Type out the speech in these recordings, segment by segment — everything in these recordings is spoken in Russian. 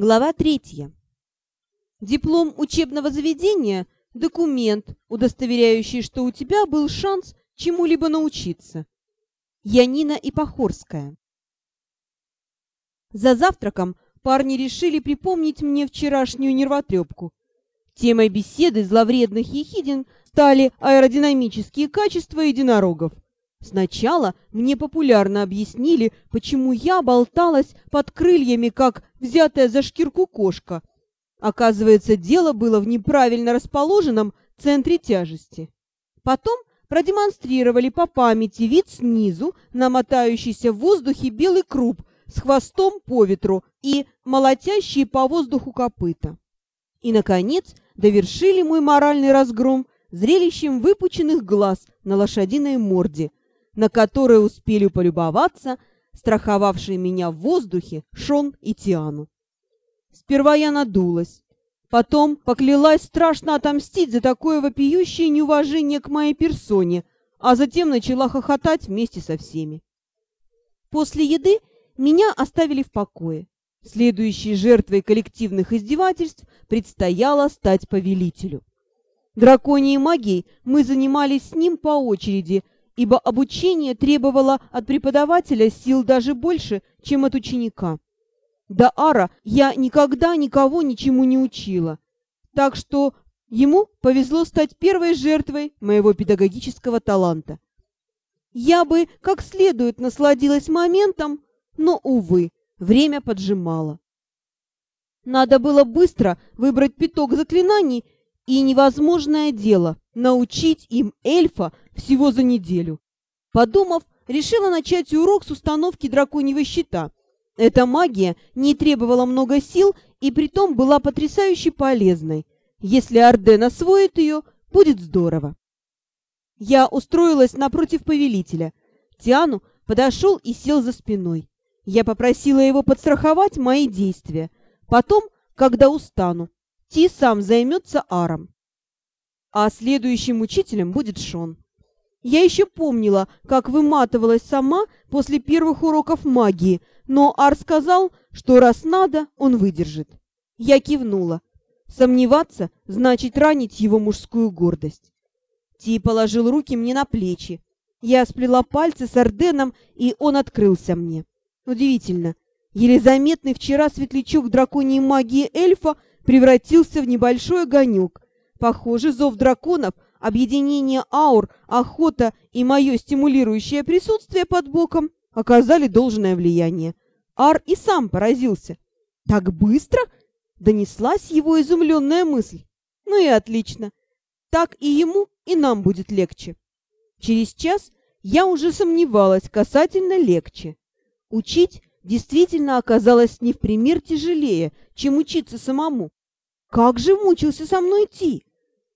Глава третья. Диплом учебного заведения – документ, удостоверяющий, что у тебя был шанс чему-либо научиться. Янина Ипохорская. За завтраком парни решили припомнить мне вчерашнюю нервотрепку. Темой беседы зловредных ехидин стали аэродинамические качества единорогов – Сначала мне популярно объяснили, почему я болталась под крыльями, как взятая за шкирку кошка. Оказывается, дело было в неправильно расположенном центре тяжести. Потом продемонстрировали по памяти вид снизу, намотающийся в воздухе белый круп с хвостом по ветру и молотящие по воздуху копыта. И, наконец, довершили мой моральный разгром зрелищем выпученных глаз на лошадиной морде – на которые успели полюбоваться страховавшие меня в воздухе Шон и Тиану. Сперва я надулась, потом поклялась страшно отомстить за такое вопиющее неуважение к моей персоне, а затем начала хохотать вместе со всеми. После еды меня оставили в покое. Следующей жертвой коллективных издевательств предстояло стать повелителю. Драконьей магией мы занимались с ним по очереди – ибо обучение требовало от преподавателя сил даже больше, чем от ученика. До Ара я никогда никого ничему не учила, так что ему повезло стать первой жертвой моего педагогического таланта. Я бы как следует насладилась моментом, но, увы, время поджимало. Надо было быстро выбрать пяток заклинаний и невозможное дело — научить им эльфа всего за неделю. Подумав, решила начать урок с установки драконьего щита. Эта магия не требовала много сил и притом была потрясающе полезной. Если Арден освоит ее, будет здорово. Я устроилась напротив повелителя. Тиану подошел и сел за спиной. Я попросила его подстраховать мои действия. Потом, когда устану, Ти сам займется Аром. А следующим учителем будет Шон. Я еще помнила, как выматывалась сама после первых уроков магии, но Ар сказал, что раз надо, он выдержит. Я кивнула. Сомневаться значит ранить его мужскую гордость. Ти положил руки мне на плечи. Я сплела пальцы с Орденом, и он открылся мне. Удивительно. Еле заметный вчера светлячок драконьей магии эльфа превратился в небольшой огонек. Похоже, зов драконов, объединение аур, охота и мое стимулирующее присутствие под боком оказали должное влияние. Ар и сам поразился. «Так быстро?» — донеслась его изумленная мысль. «Ну и отлично. Так и ему, и нам будет легче». Через час я уже сомневалась касательно легче. Учить действительно оказалось не в пример тяжелее, чем учиться самому. Как же мучился со мной Ти!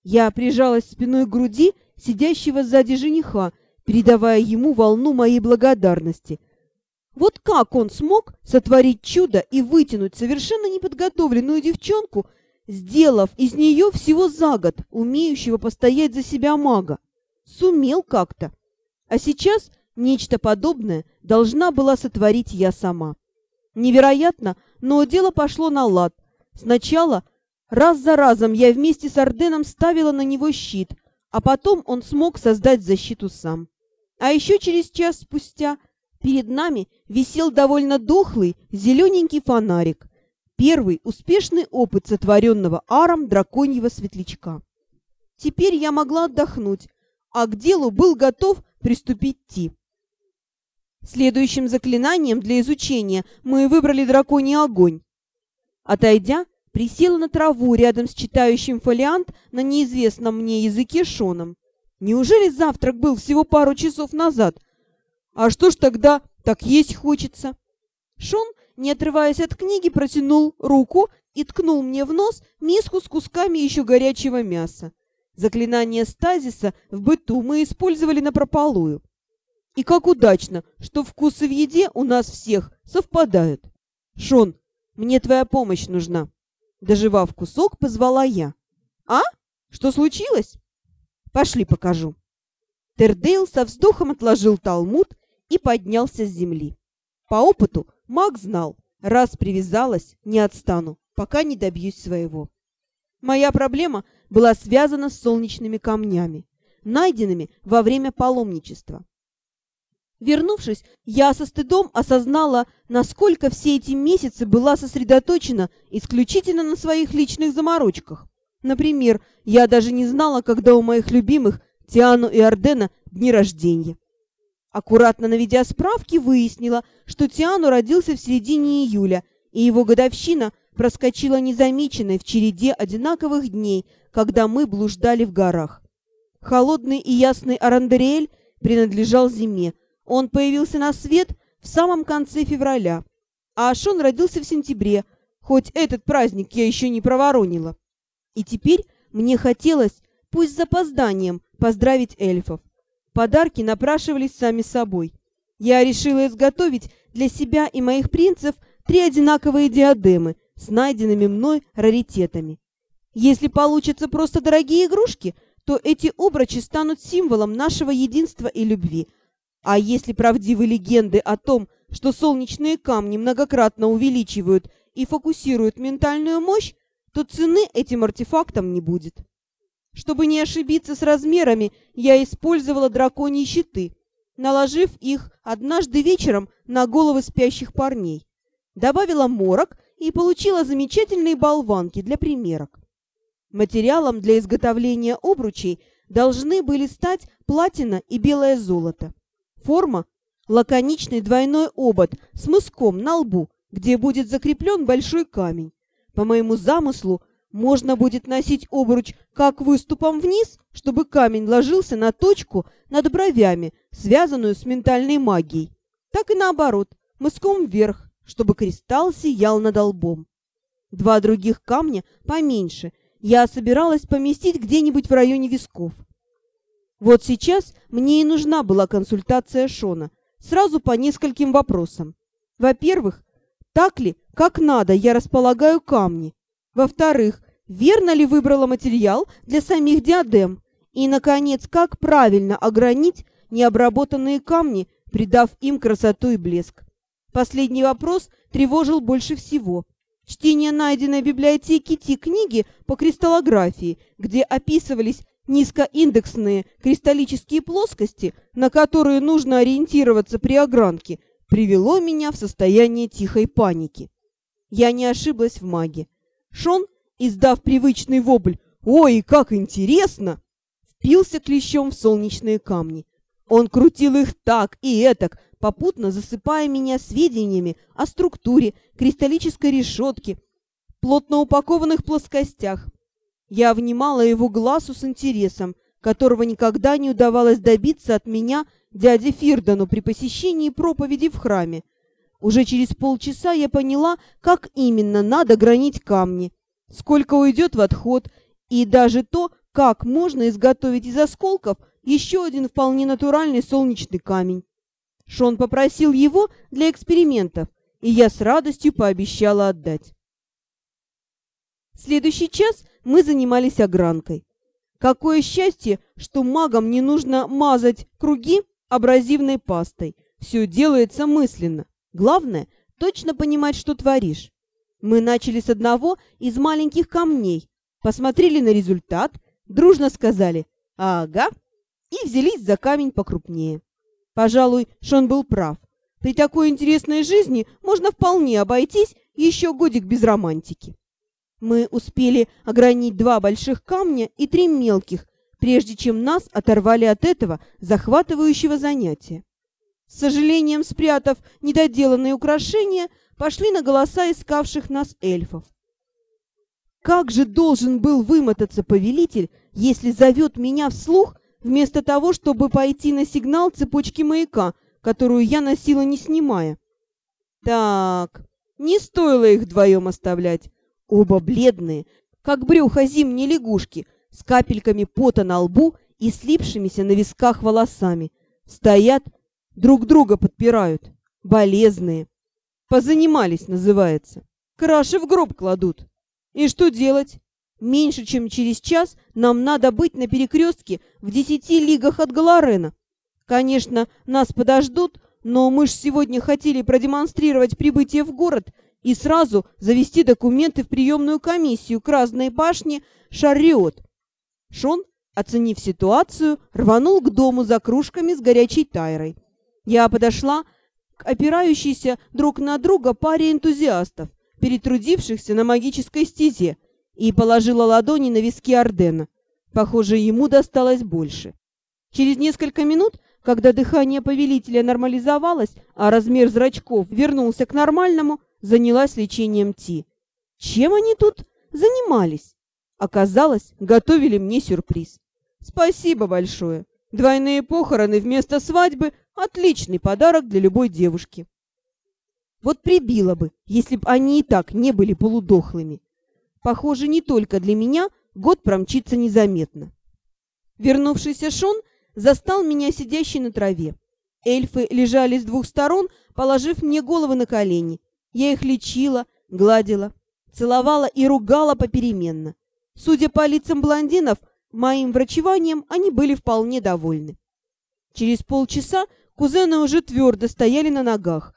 Я прижалась спиной к груди сидящего сзади жениха, передавая ему волну моей благодарности. Вот как он смог сотворить чудо и вытянуть совершенно неподготовленную девчонку, сделав из нее всего за год умеющего постоять за себя мага? Сумел как-то. А сейчас нечто подобное должна была сотворить я сама. Невероятно, но дело пошло на лад. Сначала Раз за разом я вместе с Орденом ставила на него щит, а потом он смог создать защиту сам. А еще через час спустя перед нами висел довольно дохлый зелененький фонарик. Первый успешный опыт сотворенного аром драконьего светлячка. Теперь я могла отдохнуть, а к делу был готов приступить Ти. Следующим заклинанием для изучения мы выбрали драконий огонь. Отойдя, присела на траву рядом с читающим фолиант на неизвестном мне языке Шоном. Неужели завтрак был всего пару часов назад? А что ж тогда так есть хочется? Шон, не отрываясь от книги, протянул руку и ткнул мне в нос миску с кусками еще горячего мяса. Заклинание стазиса в быту мы использовали напропалую. И как удачно, что вкусы в еде у нас всех совпадают. Шон, мне твоя помощь нужна. Доживав кусок, позвала я. «А? Что случилось?» «Пошли покажу». Тердейл со вздохом отложил талмуд и поднялся с земли. По опыту маг знал, Раз привязалась, не отстану, пока не добьюсь своего. Моя проблема была связана с солнечными камнями, найденными во время паломничества. Вернувшись, я со стыдом осознала, насколько все эти месяцы была сосредоточена исключительно на своих личных заморочках. Например, я даже не знала, когда у моих любимых Тиану и Ардена дни рождения. Аккуратно наведя справки, выяснила, что Тиану родился в середине июля, и его годовщина проскочила незамеченной в череде одинаковых дней, когда мы блуждали в горах. Холодный и ясный Арандериэль принадлежал зиме, он появился на свет в самом конце февраля, а Ашон родился в сентябре, хоть этот праздник я еще не проворонила. И теперь мне хотелось, пусть с запозданием, поздравить эльфов. Подарки напрашивались сами собой. Я решила изготовить для себя и моих принцев три одинаковые диадемы с найденными мной раритетами. Если получатся просто дорогие игрушки, то эти обручи станут символом нашего единства и любви – а если правдивы легенды о том, что солнечные камни многократно увеличивают и фокусируют ментальную мощь, то цены этим артефактам не будет. Чтобы не ошибиться с размерами, я использовала драконьи щиты, наложив их однажды вечером на головы спящих парней. Добавила морок и получила замечательные болванки для примерок. Материалом для изготовления обручей должны были стать платина и белое золото. Форма – лаконичный двойной обод с мыском на лбу, где будет закреплен большой камень. По моему замыслу, можно будет носить обруч как выступом вниз, чтобы камень ложился на точку над бровями, связанную с ментальной магией, так и наоборот, мыском вверх, чтобы кристалл сиял над лбом. Два других камня поменьше я собиралась поместить где-нибудь в районе висков. Вот сейчас мне и нужна была консультация Шона, сразу по нескольким вопросам. Во-первых, так ли, как надо, я располагаю камни? Во-вторых, верно ли выбрала материал для самих диадем? И, наконец, как правильно огранить необработанные камни, придав им красоту и блеск? Последний вопрос тревожил больше всего. Чтение найденной в библиотеке Ти книги по кристаллографии, где описывались Низкоиндексные кристаллические плоскости, на которые нужно ориентироваться при огранке, привело меня в состояние тихой паники. Я не ошиблась в маге. Шон, издав привычный вопль «Ой, как интересно!», впился клещом в солнечные камни. Он крутил их так и этак, попутно засыпая меня сведениями о структуре кристаллической решетки, плотно упакованных плоскостях, я внимала его глазу с интересом, которого никогда не удавалось добиться от меня дяде Фирдану при посещении проповеди в храме. Уже через полчаса я поняла, как именно надо гранить камни, сколько уйдет в отход, и даже то, как можно изготовить из осколков еще один вполне натуральный солнечный камень. Шон попросил его для экспериментов, и я с радостью пообещала отдать. Следующий час мы занимались огранкой. Какое счастье, что магам не нужно мазать круги абразивной пастой. Все делается мысленно. Главное – точно понимать, что творишь. Мы начали с одного из маленьких камней, посмотрели на результат, дружно сказали «Ага» и взялись за камень покрупнее. Пожалуй, Шон был прав. При такой интересной жизни можно вполне обойтись еще годик без романтики. Мы успели огранить два больших камня и три мелких, прежде чем нас оторвали от этого захватывающего занятия. С сожалением спрятав недоделанные украшения, пошли на голоса искавших нас эльфов. Как же должен был вымотаться повелитель, если зовет меня вслух, вместо того, чтобы пойти на сигнал цепочки маяка, которую я носила не снимая? Так, не стоило их вдвоем оставлять. Оба бледные, как брюхо зимней лягушки, с капельками пота на лбу и слипшимися на висках волосами. Стоят, друг друга подпирают. Болезные. Позанимались, называется. Краши в гроб кладут. И что делать? Меньше чем через час нам надо быть на перекрестке в десяти лигах от Галарена. Конечно, нас подождут, но мы ж сегодня хотели продемонстрировать прибытие в город и сразу завести документы в приемную комиссию Красной башни Шарриот. Шон, оценив ситуацию, рванул к дому за кружками с горячей тайрой. Я подошла к опирающейся друг на друга паре энтузиастов, перетрудившихся на магической стезе, и положила ладони на виски Ордена. Похоже, ему досталось больше. Через несколько минут, когда дыхание повелителя нормализовалось, а размер зрачков вернулся к нормальному, занялась лечением Ти. Чем они тут занимались? Оказалось, готовили мне сюрприз. Спасибо большое. Двойные похороны вместо свадьбы — отличный подарок для любой девушки. Вот прибило бы, если бы они и так не были полудохлыми. Похоже, не только для меня год промчится незаметно. Вернувшийся Шон застал меня сидящей на траве. Эльфы лежали с двух сторон, положив мне головы на колени. Я их лечила, гладила, целовала и ругала попеременно. Судя по лицам блондинов, моим врачеванием они были вполне довольны. Через полчаса кузены уже твердо стояли на ногах.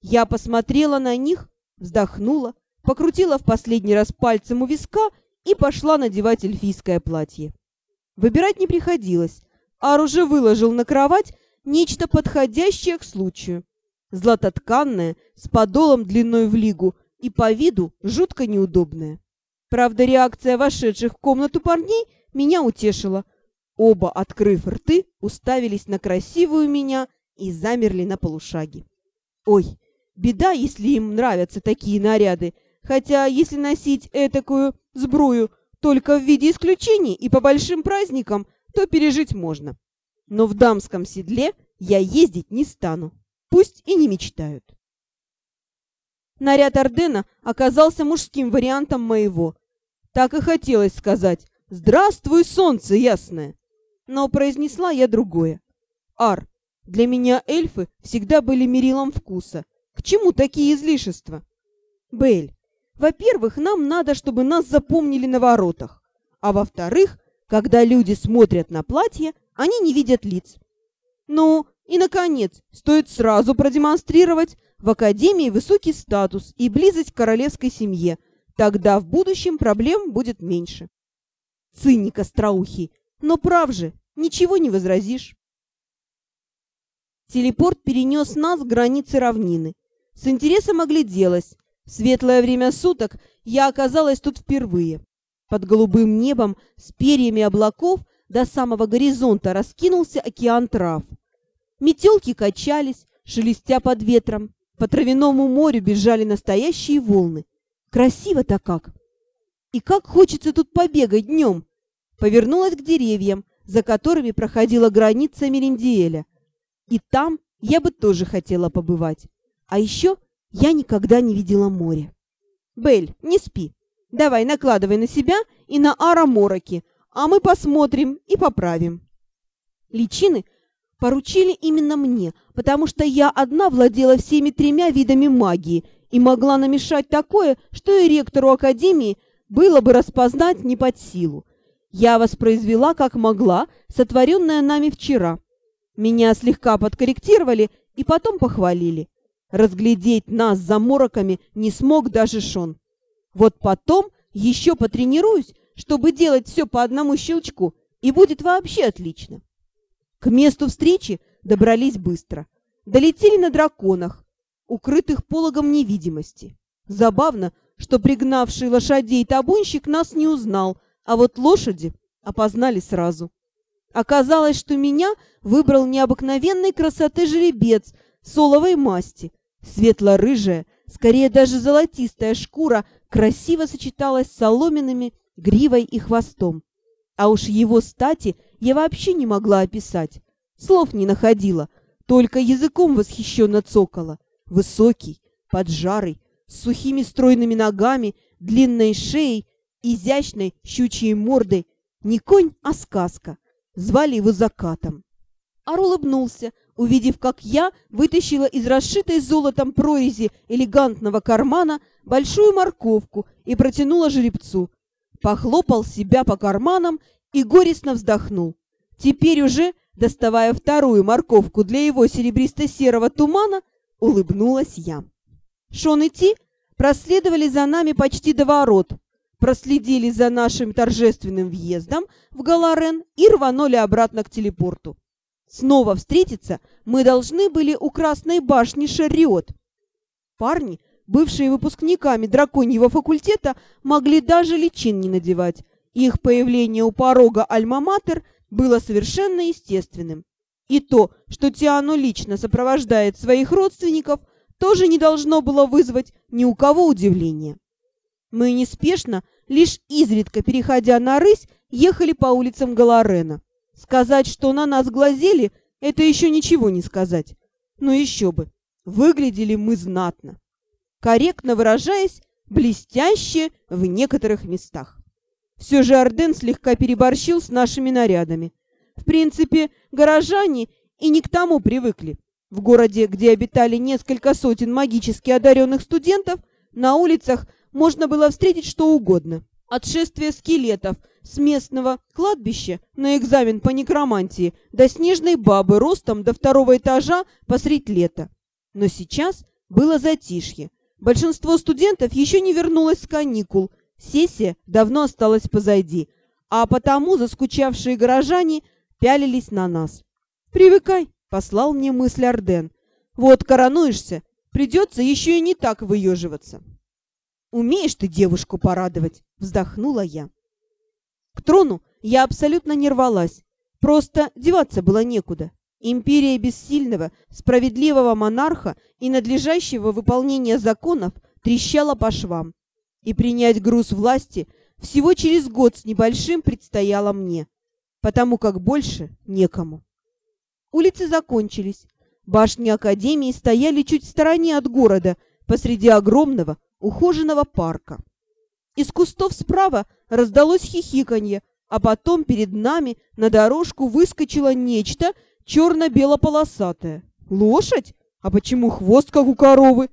Я посмотрела на них, вздохнула, покрутила в последний раз пальцем у виска и пошла надевать эльфийское платье. Выбирать не приходилось. Ар уже выложил на кровать нечто подходящее к случаю. Златотканное, с подолом длиной в лигу и по виду жутко неудобное. Правда, реакция вошедших в комнату парней меня утешила. Оба, открыв рты, уставились на красивую меня и замерли на полушаге. Ой, беда, если им нравятся такие наряды, хотя если носить этакую сбрую только в виде исключений и по большим праздникам, то пережить можно. Но в дамском седле я ездить не стану. Пусть и не мечтают. Наряд Ордена оказался мужским вариантом моего. Так и хотелось сказать «Здравствуй, солнце ясное!» Но произнесла я другое. «Ар, для меня эльфы всегда были мерилом вкуса. К чему такие излишества?» «Бель, во-первых, нам надо, чтобы нас запомнили на воротах. А во-вторых, когда люди смотрят на платье, они не видят лиц. Ну, и, наконец, стоит сразу продемонстрировать в Академии высокий статус и близость к королевской семье. Тогда в будущем проблем будет меньше. Циник остроухий. Но прав же, ничего не возразишь. Телепорт перенес нас к границе равнины. С интересом огляделась. В светлое время суток я оказалась тут впервые. Под голубым небом с перьями облаков до самого горизонта раскинулся океан трав. Метелки качались, шелестя под ветром. По травяному морю бежали настоящие волны. Красиво-то как! И как хочется тут побегать днем! Повернулась к деревьям, за которыми проходила граница Мериндиэля. И там я бы тоже хотела побывать. А еще я никогда не видела море. Бель, не спи. Давай, накладывай на себя и на Ара мороки, а мы посмотрим и поправим. Личины поручили именно мне, потому что я одна владела всеми тремя видами магии и могла намешать такое, что и ректору академии было бы распознать не под силу. Я воспроизвела, как могла, сотворенное нами вчера. Меня слегка подкорректировали и потом похвалили. Разглядеть нас за мороками не смог даже Шон. Вот потом еще потренируюсь, чтобы делать все по одному щелчку, и будет вообще отлично. К месту встречи добрались быстро. Долетели на драконах, укрытых пологом невидимости. Забавно, что пригнавший лошадей табунщик нас не узнал, а вот лошади опознали сразу. Оказалось, что меня выбрал необыкновенной красоты жеребец соловой масти, Светло-рыжая, скорее даже золотистая шкура красиво сочеталась с соломенными гривой и хвостом. А уж его стати я вообще не могла описать. Слов не находила, только языком восхищенно цокала. Высокий, поджарый, с сухими стройными ногами, длинной шеей, изящной щучьей мордой. Не конь, а сказка. Звали его Закатом. Ар улыбнулся, увидев, как я вытащила из расшитой золотом прорези элегантного кармана большую морковку и протянула жеребцу. Похлопал себя по карманам и горестно вздохнул. Теперь уже, доставая вторую морковку для его серебристо-серого тумана, улыбнулась я. Шон и Ти проследовали за нами почти до ворот, проследили за нашим торжественным въездом в Галарен и рванули обратно к телепорту. Снова встретиться мы должны были у Красной башни Шарриот. Парни, бывшие выпускниками драконьего факультета, могли даже личин не надевать. Их появление у порога Альма-Матер было совершенно естественным. И то, что Тиану лично сопровождает своих родственников, тоже не должно было вызвать ни у кого удивления. Мы неспешно, лишь изредка переходя на рысь, ехали по улицам Галарена. Сказать, что на нас глазели, это еще ничего не сказать. Но еще бы, выглядели мы знатно. Корректно выражаясь, блестяще в некоторых местах. Все же Арден слегка переборщил с нашими нарядами. В принципе, горожане и не к тому привыкли. В городе, где обитали несколько сотен магически одаренных студентов, на улицах можно было встретить что угодно. От шествия скелетов с местного кладбища на экзамен по некромантии до снежной бабы ростом до второго этажа посредь лета. Но сейчас было затишье. Большинство студентов еще не вернулось с каникул. Сессия давно осталась позади, а потому заскучавшие горожане пялились на нас. «Привыкай», — послал мне мысль Арден. «Вот коронуешься, придется еще и не так выеживаться». «Умеешь ты девушку порадовать», — вздохнула я. К трону я абсолютно не рвалась, просто деваться было некуда. Империя бессильного, справедливого монарха и надлежащего выполнения законов трещала по швам. И принять груз власти всего через год с небольшим предстояло мне, потому как больше некому. Улицы закончились. Башни Академии стояли чуть в стороне от города, посреди огромного, ухоженного парка. Из кустов справа раздалось хихиканье, а потом перед нами на дорожку выскочило нечто черно-бело-полосатое. Лошадь? А почему хвост, как у коровы?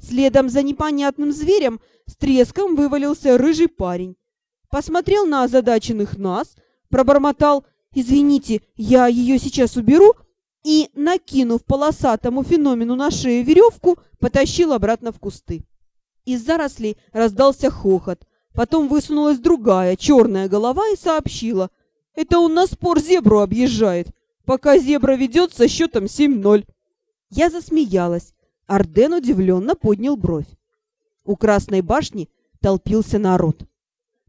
Следом за непонятным зверем с треском вывалился рыжий парень. Посмотрел на озадаченных нас, пробормотал «Извините, я ее сейчас уберу», и, накинув полосатому феномену на шею веревку, потащил обратно в кусты. Из зарослей раздался хохот. Потом высунулась другая, черная голова и сообщила. «Это он на спор зебру объезжает, пока зебра ведет со счетом 7-0». Я засмеялась. Арден удивленно поднял бровь. У Красной башни толпился народ.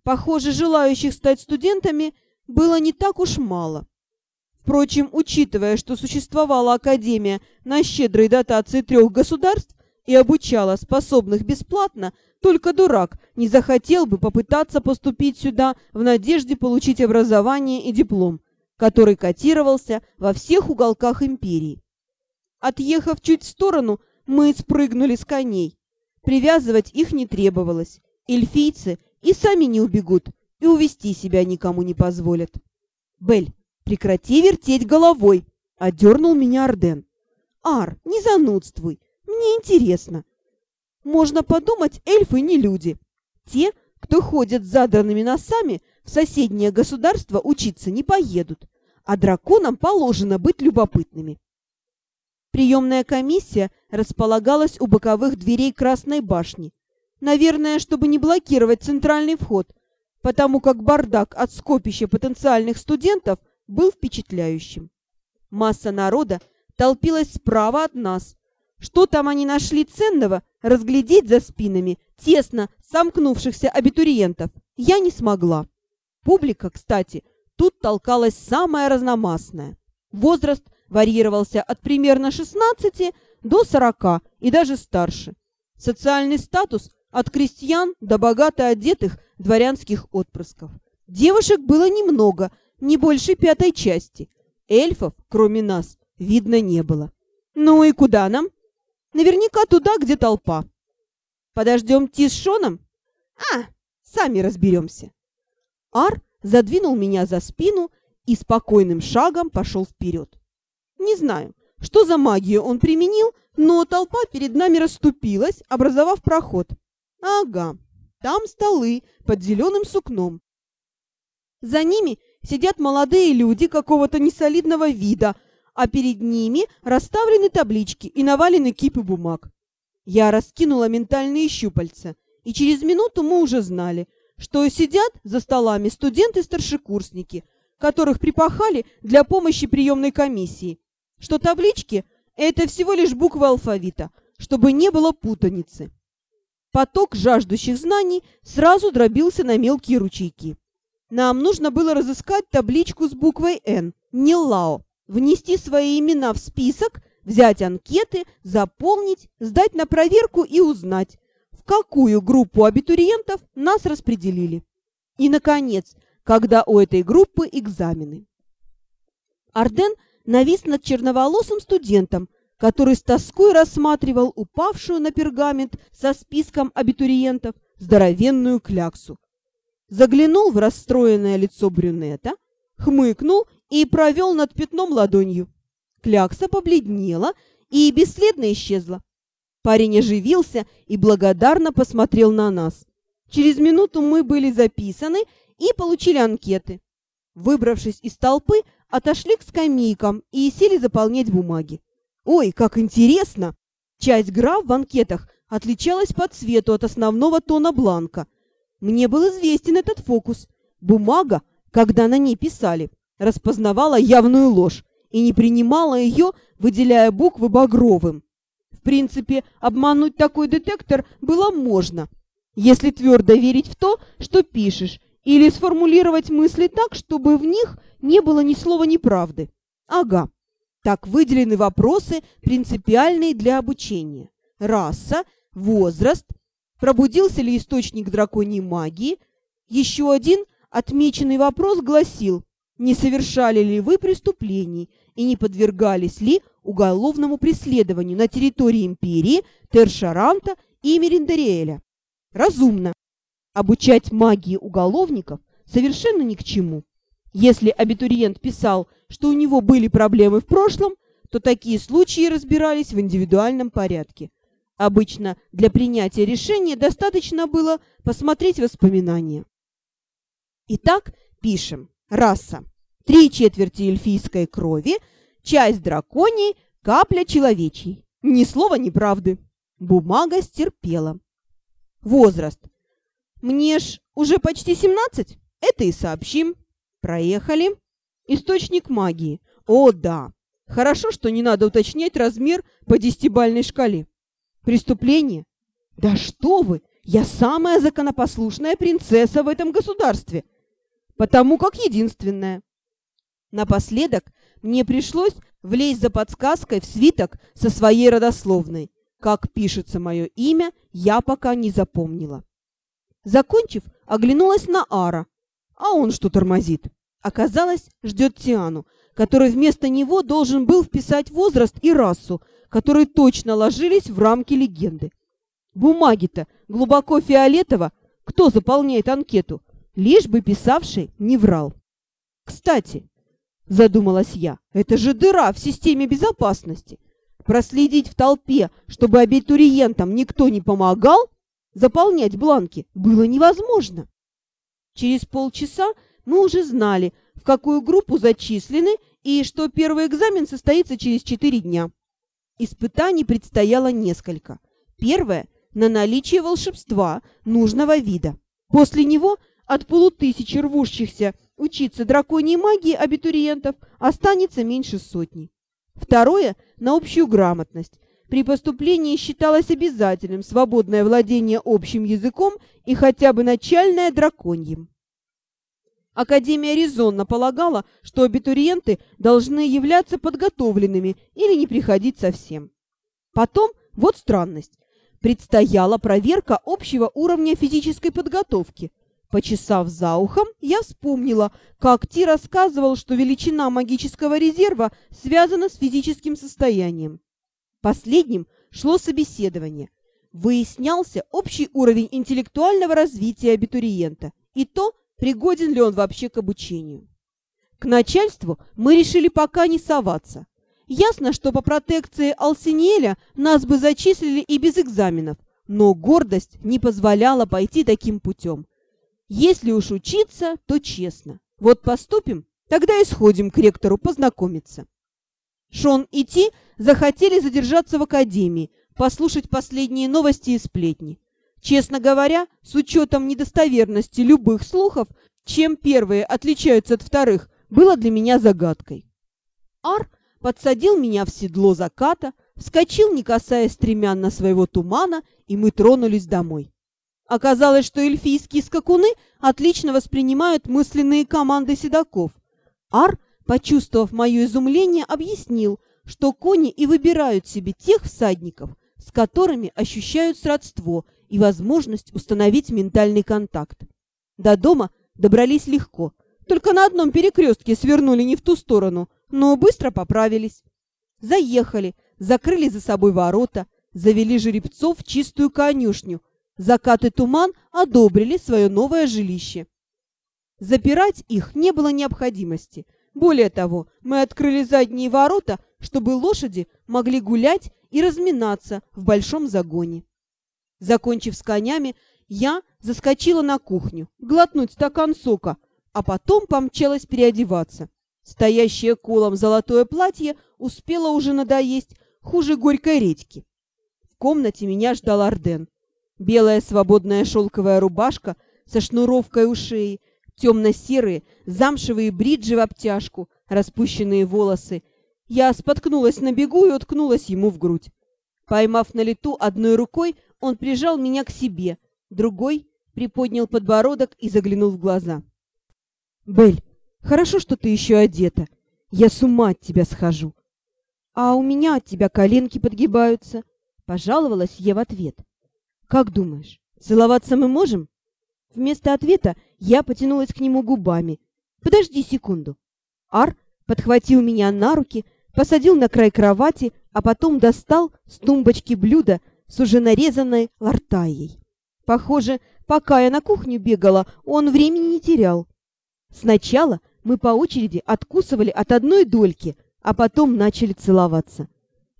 Похоже, желающих стать студентами было не так уж мало. Впрочем, учитывая, что существовала Академия на щедрой дотации трех государств, и обучала способных бесплатно, только дурак не захотел бы попытаться поступить сюда в надежде получить образование и диплом, который котировался во всех уголках империи. Отъехав чуть в сторону, мы спрыгнули с коней. Привязывать их не требовалось. Эльфийцы и сами не убегут, и увести себя никому не позволят. «Бель, прекрати вертеть головой!» — одернул меня Арден. «Ар, не занудствуй, мне интересно. Можно подумать, эльфы не люди. Те, кто ходят с задранными носами, в соседнее государство учиться не поедут, а драконам положено быть любопытными. Приемная комиссия располагалась у боковых дверей Красной башни. Наверное, чтобы не блокировать центральный вход, потому как бардак от скопища потенциальных студентов был впечатляющим. Масса народа толпилась справа от нас, что там они нашли ценного, разглядеть за спинами тесно сомкнувшихся абитуриентов я не смогла. Публика, кстати, тут толкалась самая разномастная. Возраст варьировался от примерно 16 до 40 и даже старше. Социальный статус от крестьян до богато одетых дворянских отпрысков. Девушек было немного, не больше пятой части. Эльфов, кроме нас, видно не было. «Ну и куда нам?» Наверняка туда, где толпа. Подождем Ти с Шоном? А, сами разберемся. Ар задвинул меня за спину и спокойным шагом пошел вперед. Не знаю, что за магию он применил, но толпа перед нами расступилась, образовав проход. Ага, там столы под зеленым сукном. За ними сидят молодые люди какого-то несолидного вида, а перед ними расставлены таблички и навалены кипы бумаг. Я раскинула ментальные щупальца, и через минуту мы уже знали, что сидят за столами студенты-старшекурсники, которых припахали для помощи приемной комиссии, что таблички — это всего лишь буквы алфавита, чтобы не было путаницы. Поток жаждущих знаний сразу дробился на мелкие ручейки. Нам нужно было разыскать табличку с буквой «Н», не «Лао», внести свои имена в список, взять анкеты, заполнить, сдать на проверку и узнать, в какую группу абитуриентов нас распределили. И, наконец, когда у этой группы экзамены. Арден навис над черноволосым студентом, который с тоской рассматривал упавшую на пергамент со списком абитуриентов здоровенную кляксу. Заглянул в расстроенное лицо брюнета, хмыкнул и провел над пятном ладонью. Клякса побледнела и бесследно исчезла. Парень оживился и благодарно посмотрел на нас. Через минуту мы были записаны и получили анкеты. Выбравшись из толпы, отошли к скамейкам и сели заполнять бумаги. Ой, как интересно! Часть граф в анкетах отличалась по цвету от основного тона бланка. Мне был известен этот фокус. Бумага, когда на ней писали, распознавала явную ложь и не принимала ее, выделяя буквы багровым. В принципе, обмануть такой детектор было можно, если твердо верить в то, что пишешь, или сформулировать мысли так, чтобы в них не было ни слова неправды. Ага. Так выделены вопросы, принципиальные для обучения. Раса, возраст, пробудился ли источник драконьей магии. Еще один отмеченный вопрос гласил, не совершали ли вы преступлений и не подвергались ли уголовному преследованию на территории империи Тершаранта и Мериндариэля. Разумно. Обучать магии уголовников совершенно ни к чему. Если абитуриент писал, что у него были проблемы в прошлом, то такие случаи разбирались в индивидуальном порядке. Обычно для принятия решения достаточно было посмотреть воспоминания. Итак, пишем. Раса. Три четверти эльфийской крови, часть драконий, капля человечьей. Ни слова неправды. Бумага стерпела. Возраст. Мне ж уже почти семнадцать. Это и сообщим. Проехали. Источник магии. О, да. Хорошо, что не надо уточнять размер по десятибальной шкале. Преступление? Да что вы! Я самая законопослушная принцесса в этом государстве. Потому как единственная. Напоследок мне пришлось влезть за подсказкой в свиток со своей родословной. Как пишется мое имя, я пока не запомнила. Закончив, оглянулась на Ара. А он что тормозит? Оказалось, ждет Тиану, который вместо него должен был вписать возраст и расу, которые точно ложились в рамки легенды. Бумаги-то глубоко фиолетово, кто заполняет анкету, лишь бы писавший не врал. Кстати, задумалась я, это же дыра в системе безопасности. Проследить в толпе, чтобы абитуриентам никто не помогал, заполнять бланки было невозможно. Через полчаса мы уже знали, в какую группу зачислены и что первый экзамен состоится через четыре дня. Испытаний предстояло несколько. Первое – на наличие волшебства нужного вида. После него от полутысячи рвущихся учиться драконьей магии абитуриентов останется меньше сотни. Второе – на общую грамотность. При поступлении считалось обязательным свободное владение общим языком и хотя бы начальное драконьем. Академия резонно полагала, что абитуриенты должны являться подготовленными или не приходить совсем. Потом, вот странность, предстояла проверка общего уровня физической подготовки. Почесав за ухом, я вспомнила, как Ти рассказывал, что величина магического резерва связана с физическим состоянием. Последним шло собеседование. Выяснялся общий уровень интеллектуального развития абитуриента и то, пригоден ли он вообще к обучению. К начальству мы решили пока не соваться. Ясно, что по протекции Алсинеля нас бы зачислили и без экзаменов, но гордость не позволяла пойти таким путем. Если уж учиться, то честно. Вот поступим, тогда и сходим к ректору познакомиться. Шон и Ти захотели задержаться в академии, послушать последние новости и сплетни. Честно говоря, с учетом недостоверности любых слухов, чем первые отличаются от вторых, было для меня загадкой. Ар подсадил меня в седло заката, вскочил, не касаясь стремян своего тумана, и мы тронулись домой. Оказалось, что эльфийские скакуны отлично воспринимают мысленные команды седаков. Ар, почувствовав мое изумление, объяснил, что кони и выбирают себе тех всадников, с которыми ощущают сродство и возможность установить ментальный контакт. До дома добрались легко, только на одном перекрестке свернули не в ту сторону, но быстро поправились. Заехали, закрыли за собой ворота, завели жеребцов в чистую конюшню. Закат и туман одобрили свое новое жилище. Запирать их не было необходимости. Более того, мы открыли задние ворота, чтобы лошади могли гулять и разминаться в большом загоне. Закончив с конями, я заскочила на кухню, глотнуть стакан сока, а потом помчалась переодеваться. Стоящее колом золотое платье успело уже надоесть хуже горькой редьки. В комнате меня ждал Арден. Белая свободная шелковая рубашка со шнуровкой у шеи, темно-серые замшевые бриджи в обтяжку, распущенные волосы. Я споткнулась на бегу и уткнулась ему в грудь. Поймав на лету одной рукой, он прижал меня к себе, другой приподнял подбородок и заглянул в глаза. «Бель, хорошо, что ты еще одета. Я с ума от тебя схожу. А у меня от тебя коленки подгибаются», — пожаловалась я в ответ. «Как думаешь, целоваться мы можем?» Вместо ответа я потянулась к нему губами. «Подожди секунду». Ар подхватил меня на руки, посадил на край кровати, а потом достал с тумбочки блюдо с уже нарезанной лартаей. Похоже, пока я на кухню бегала, он времени не терял. Сначала мы по очереди откусывали от одной дольки, а потом начали целоваться.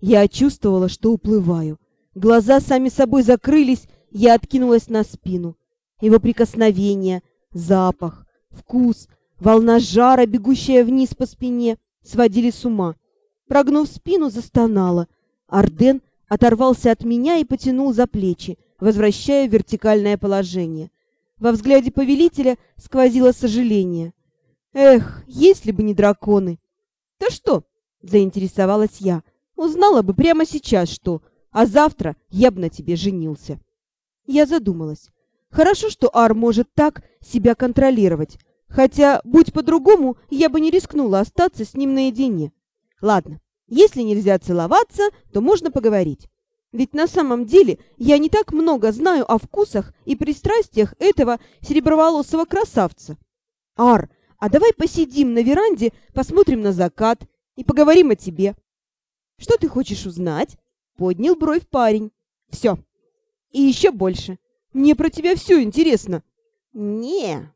Я чувствовала, что уплываю. Глаза сами собой закрылись, я откинулась на спину. Его прикосновение, запах, вкус, волна жара, бегущая вниз по спине, сводили с ума. Прогнув спину, застонала. Арден оторвался от меня и потянул за плечи, возвращая в вертикальное положение. Во взгляде повелителя сквозило сожаление. «Эх, если бы не драконы!» «Да что?» — заинтересовалась я. «Узнала бы прямо сейчас, что, а завтра я бы на тебе женился». Я задумалась. Хорошо, что Ар может так себя контролировать, хотя, будь по-другому, я бы не рискнула остаться с ним наедине. Ладно, если нельзя целоваться, то можно поговорить. Ведь на самом деле я не так много знаю о вкусах и пристрастиях этого сереброволосого красавца. Ар, а давай посидим на веранде, посмотрим на закат и поговорим о тебе. Что ты хочешь узнать? Поднял бровь парень. Все. И еще больше. Мне про тебя все интересно. Не.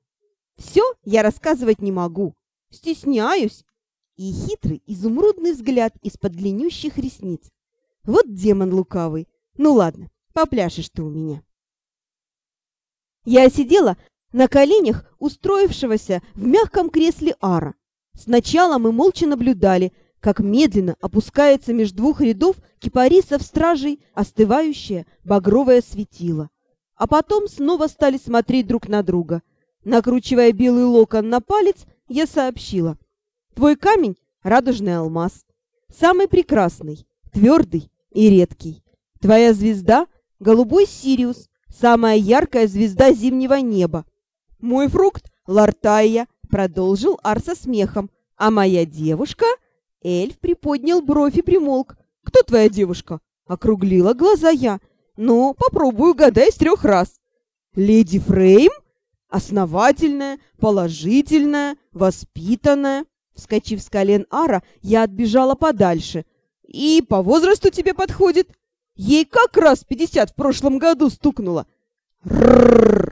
Все я рассказывать не могу. Стесняюсь. И хитрый изумрудный взгляд из-под длиннющих ресниц. Вот демон лукавый. Ну ладно, попляшешь ты у меня. Я сидела на коленях устроившегося в мягком кресле Ара. Сначала мы молча наблюдали, как медленно опускается между двух рядов кипарисов стражей остывающее багровое светило. А потом снова стали смотреть друг на друга. Накручивая белый локон на палец, я сообщила. «Твой камень — радужный алмаз. Самый прекрасный, твердый и редкий. Твоя звезда — голубой Сириус, самая яркая звезда зимнего неба. Мой фрукт — Лартайя, продолжил Арса смехом. А моя девушка... Эльф приподнял бровь и примолк. «Кто твоя девушка?» Округлила глаза я. «Ну, попробую, угадай с трех раз». «Леди Фрейм?» «Основательная, положительная, воспитанная». Вскочив с колен Ара, я отбежала подальше — и по возрасту тебе подходит. Ей как раз пятьдесят в прошлом году стукнуло. Рррр!